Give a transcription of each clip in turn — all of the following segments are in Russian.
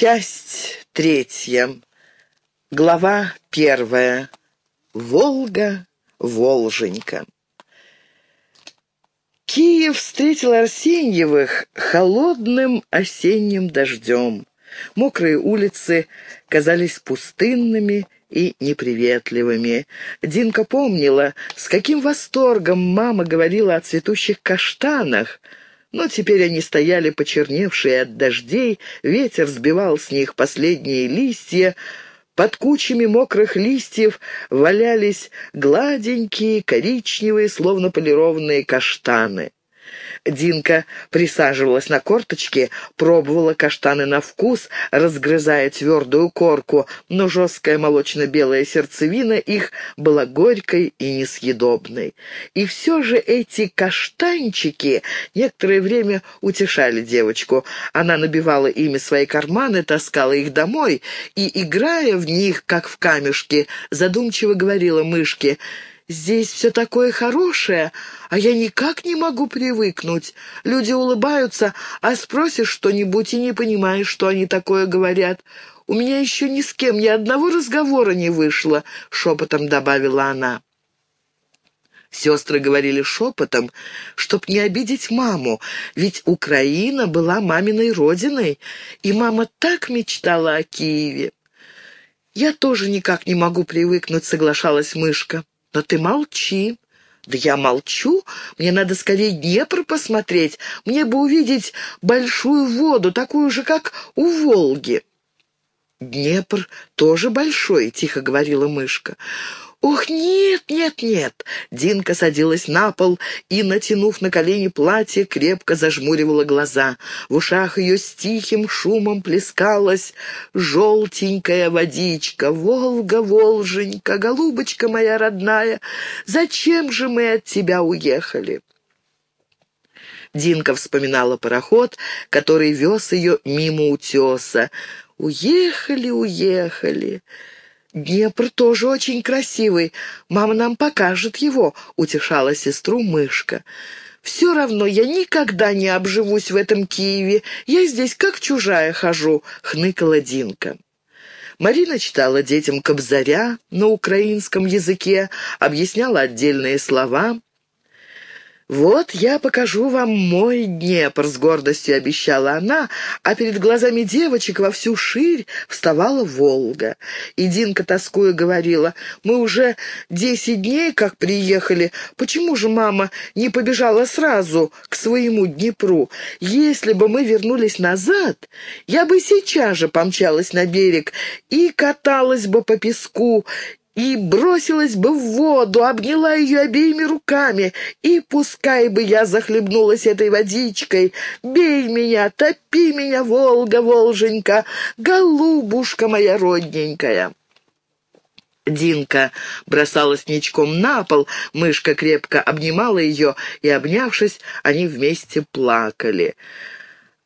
Часть третья. Глава первая. Волга, Волженька. Киев встретил Арсеньевых холодным осенним дождем. Мокрые улицы казались пустынными и неприветливыми. Динка помнила, с каким восторгом мама говорила о цветущих каштанах, но теперь они стояли почерневшие от дождей, ветер сбивал с них последние листья, под кучами мокрых листьев валялись гладенькие, коричневые, словно полированные каштаны. Динка присаживалась на корточки, пробовала каштаны на вкус, разгрызая твердую корку, но жесткая молочно-белая сердцевина их была горькой и несъедобной. И все же эти каштанчики некоторое время утешали девочку. Она набивала ими свои карманы, таскала их домой и, играя в них, как в камешки, задумчиво говорила мышке — Здесь все такое хорошее, а я никак не могу привыкнуть. Люди улыбаются, а спросишь что-нибудь и не понимаешь, что они такое говорят. У меня еще ни с кем ни одного разговора не вышло», — шепотом добавила она. Сестры говорили шепотом, чтоб не обидеть маму, ведь Украина была маминой родиной, и мама так мечтала о Киеве. «Я тоже никак не могу привыкнуть», — соглашалась мышка. Но ты молчи. Да я молчу. Мне надо скорее Днепр посмотреть. Мне бы увидеть большую воду, такую же, как у Волги. «Днепр тоже большой», — тихо говорила мышка. «Ох, нет, нет, нет!» Динка садилась на пол и, натянув на колени платье, крепко зажмуривала глаза. В ушах ее с тихим шумом плескалась желтенькая водичка. «Волга, Волженька, голубочка моя родная, зачем же мы от тебя уехали?» Динка вспоминала пароход, который вез ее мимо утеса. «Уехали, уехали!» «Днепр тоже очень красивый. Мама нам покажет его», — утешала сестру мышка. «Все равно я никогда не обживусь в этом Киеве. Я здесь как чужая хожу», — хныкала Динка. Марина читала детям Кобзаря на украинском языке, объясняла отдельные слова. «Вот я покажу вам мой Днепр», — с гордостью обещала она, а перед глазами девочек во всю ширь вставала Волга. И Динка, тоскуя, говорила, «Мы уже десять дней как приехали. Почему же мама не побежала сразу к своему Днепру? Если бы мы вернулись назад, я бы сейчас же помчалась на берег и каталась бы по песку, и бросилась бы в воду, обняла ее обеими руками, и пускай бы я захлебнулась этой водичкой. Бей меня, топи меня, Волга, Волженька, голубушка моя родненькая. Динка бросалась ничком на пол, мышка крепко обнимала ее, и, обнявшись, они вместе плакали.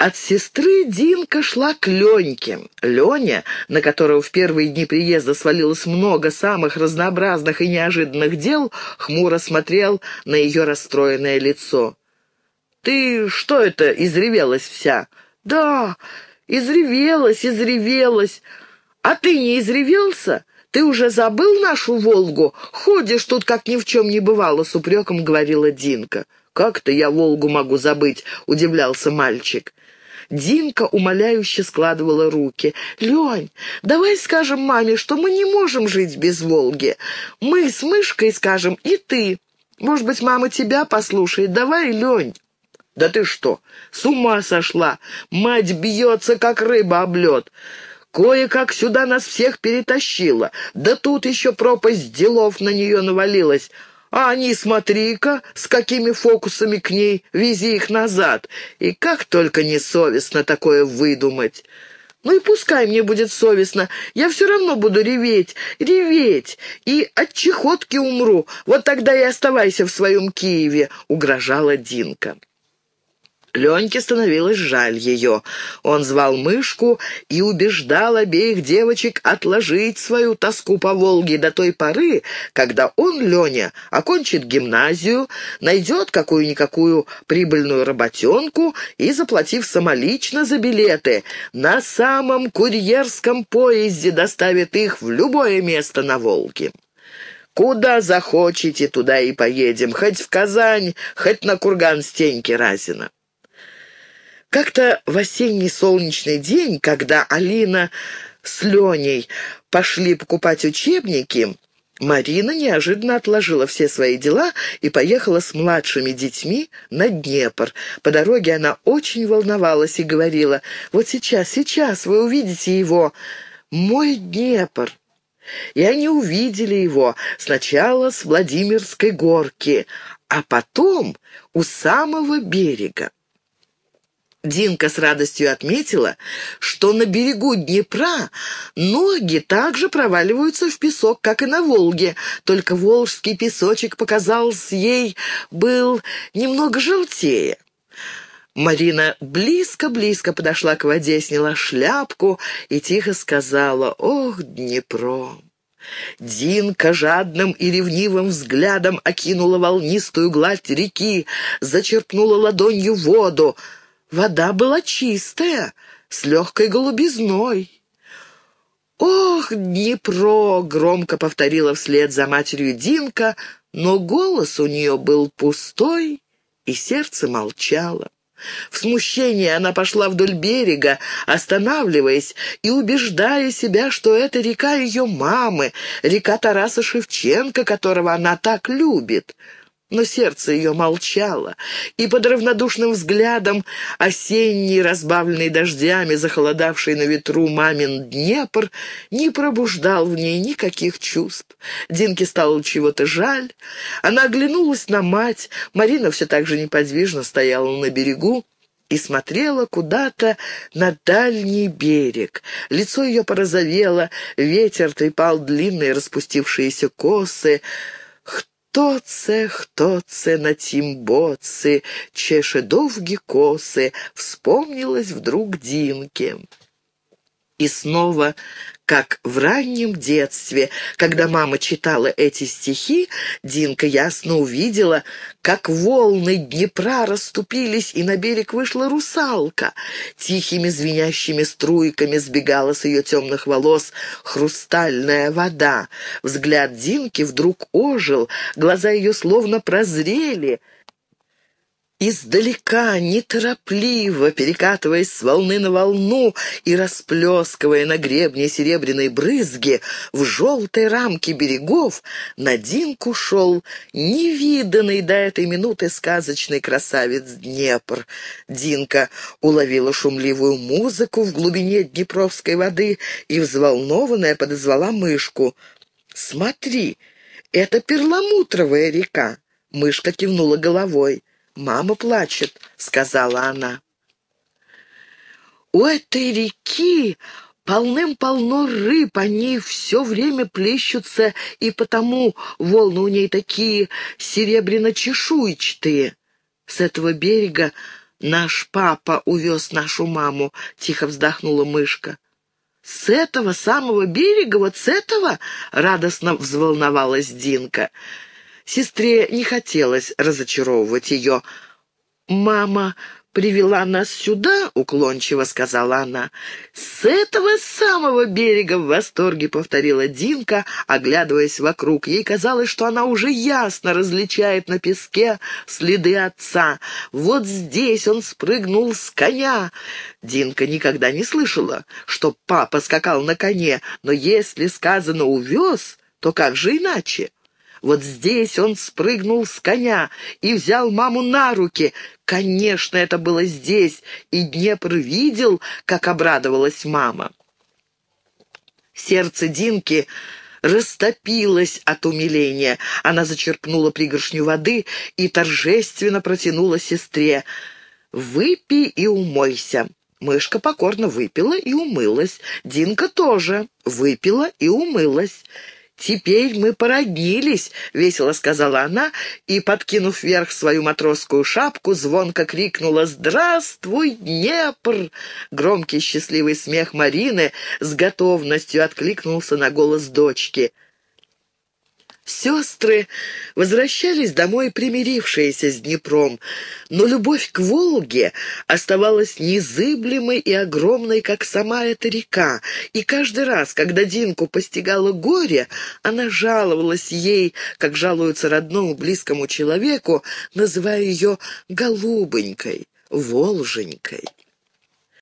От сестры Динка шла к Леньке. Леня, на которого в первые дни приезда свалилось много самых разнообразных и неожиданных дел, хмуро смотрел на ее расстроенное лицо. «Ты что это, изревелась вся?» «Да, изревелась, изревелась. А ты не изревелся? Ты уже забыл нашу Волгу? Ходишь тут, как ни в чем не бывало», — с упреком говорила Динка. «Как-то я Волгу могу забыть?» — удивлялся мальчик. Динка умоляюще складывала руки. «Лень, давай скажем маме, что мы не можем жить без Волги. Мы с мышкой скажем, и ты. Может быть, мама тебя послушает. Давай, Лень». «Да ты что, с ума сошла? Мать бьется, как рыба об лед. Кое-как сюда нас всех перетащила. Да тут еще пропасть делов на нее навалилась. А они, смотри-ка, с какими фокусами к ней, вези их назад. И как только несовестно такое выдумать. Ну и пускай мне будет совестно, я все равно буду реветь, реветь, и от чехотки умру. Вот тогда и оставайся в своем Киеве», — угрожала Динка. Леньке становилось жаль ее. Он звал мышку и убеждал обеих девочек отложить свою тоску по Волге до той поры, когда он, Леня, окончит гимназию, найдет какую-никакую прибыльную работенку и, заплатив самолично за билеты, на самом курьерском поезде доставит их в любое место на Волге. Куда захочете, туда и поедем, хоть в Казань, хоть на курган Стеньки Разина. Как-то в осенний солнечный день, когда Алина с Леней пошли покупать учебники, Марина неожиданно отложила все свои дела и поехала с младшими детьми на Днепр. По дороге она очень волновалась и говорила, «Вот сейчас, сейчас вы увидите его, мой Днепр». И они увидели его сначала с Владимирской горки, а потом у самого берега. Динка с радостью отметила, что на берегу Днепра ноги также проваливаются в песок, как и на Волге, только волжский песочек показался ей был немного желтее. Марина близко-близко подошла к воде, сняла шляпку и тихо сказала «Ох, Днепро!». Динка жадным и ревнивым взглядом окинула волнистую гладь реки, зачерпнула ладонью воду — Вода была чистая, с легкой голубизной. «Ох, Днепро!» — громко повторила вслед за матерью Динка, но голос у нее был пустой, и сердце молчало. В смущении она пошла вдоль берега, останавливаясь и убеждая себя, что это река ее мамы, река Тараса Шевченко, которого она так любит — но сердце ее молчало, и под равнодушным взглядом осенний, разбавленный дождями, захолодавший на ветру мамин Днепр, не пробуждал в ней никаких чувств. Динке стало чего-то жаль. Она оглянулась на мать, Марина все так же неподвижно стояла на берегу, и смотрела куда-то на дальний берег. Лицо ее порозовело, ветер трепал длинные распустившиеся косы. Хто це, хто це на тім боці, чеше довгі косы, вспомнилось вдруг Динке. И снова как в раннем детстве, когда мама читала эти стихи, Динка ясно увидела, как волны Днепра расступились, и на берег вышла русалка. Тихими звенящими струйками сбегала с ее темных волос хрустальная вода. Взгляд Динки вдруг ожил, глаза ее словно прозрели — Издалека, неторопливо, перекатываясь с волны на волну и расплескивая на гребне серебряной брызги, в желтой рамке берегов на Динку шел невиданный до этой минуты сказочный красавец Днепр. Динка уловила шумливую музыку в глубине Днепровской воды и, взволнованная, подозвала мышку. «Смотри, это перламутровая река!» Мышка кивнула головой. «Мама плачет», — сказала она. «У этой реки полным-полно рыб, они все время плещутся, и потому волны у ней такие серебряно-чешуйчатые. С этого берега наш папа увез нашу маму», — тихо вздохнула мышка. «С этого самого берега, вот с этого?» — радостно взволновалась Динка. Сестре не хотелось разочаровывать ее. «Мама привела нас сюда», — уклончиво сказала она. «С этого самого берега в восторге», — повторила Динка, оглядываясь вокруг. Ей казалось, что она уже ясно различает на песке следы отца. Вот здесь он спрыгнул с коня. Динка никогда не слышала, что папа скакал на коне, но если сказано «увез», то как же иначе? Вот здесь он спрыгнул с коня и взял маму на руки. Конечно, это было здесь, и Днепр видел, как обрадовалась мама. Сердце Динки растопилось от умиления. Она зачерпнула пригоршню воды и торжественно протянула сестре. «Выпей и умойся». Мышка покорно выпила и умылась. Динка тоже выпила и умылась. «Теперь мы породнились», — весело сказала она, и, подкинув вверх свою матросскую шапку, звонко крикнула «Здравствуй, Днепр!» Громкий счастливый смех Марины с готовностью откликнулся на голос дочки — Сестры возвращались домой примирившиеся с Днепром, но любовь к Волге оставалась незыблемой и огромной, как сама эта река, и каждый раз, когда Динку постигало горе, она жаловалась ей, как жалуются родному близкому человеку, называя ее «голубонькой», «волженькой».